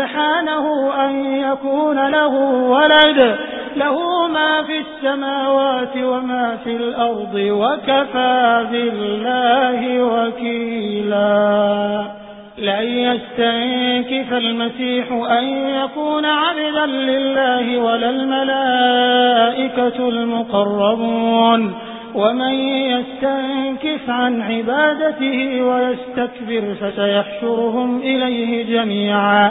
سبحانه أن يكون له ولد. له ما في السماوات وما في الأرض وكفى بالله وكيلا. لن يستنكف المسيح أن يكون عبدا لله ولا الملائكة المقربون. ومن يستنكف عن عبادته ويستكبر فسيحشرهم إليه جميعا.